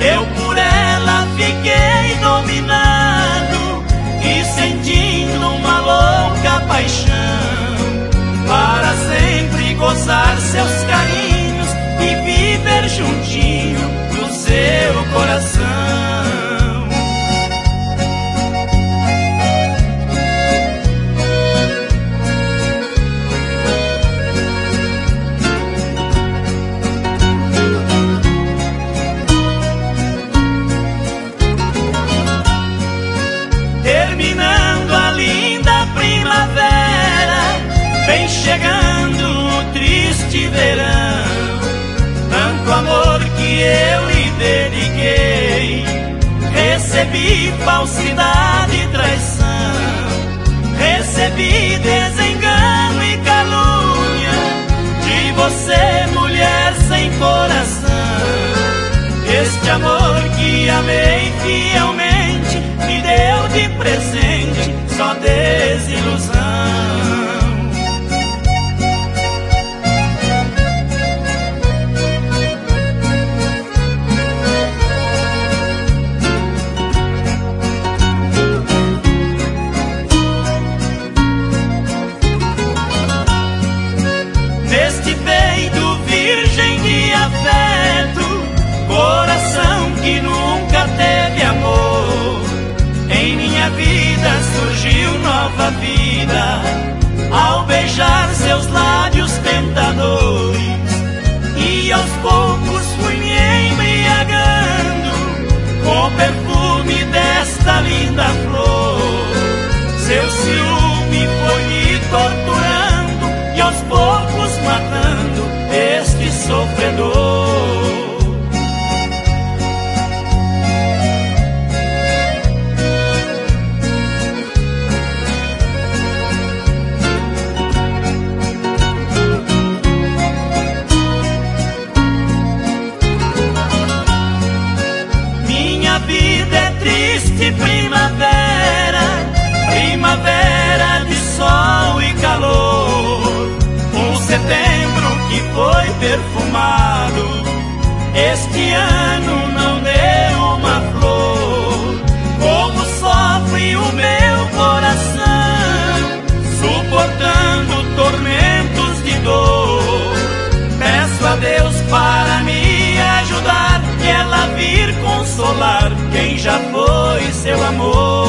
Eu por ela fiquei dominado e sentindo uma louca paixão para sempre gozar seus carinhos e viver juntinho do seu coração. Verão. Tanto amor que eu lhe dediquei, recebi falsidade e traição, recebi desengano e calúnia de você, mulher sem coração. Este amor que amei fielmente me deu de presente só desilusão. Vida ao beijar seus lábios tentadores. E aos poucos fui me embriagando com o perfume desta linda flor. Seu ciúme foi me torturando e aos poucos perfumado. Este ano não deu uma flor, como sofre o meu coração, suportando tormentos de dor. Peço a Deus para me ajudar e ela vir consolar quem já foi seu amor.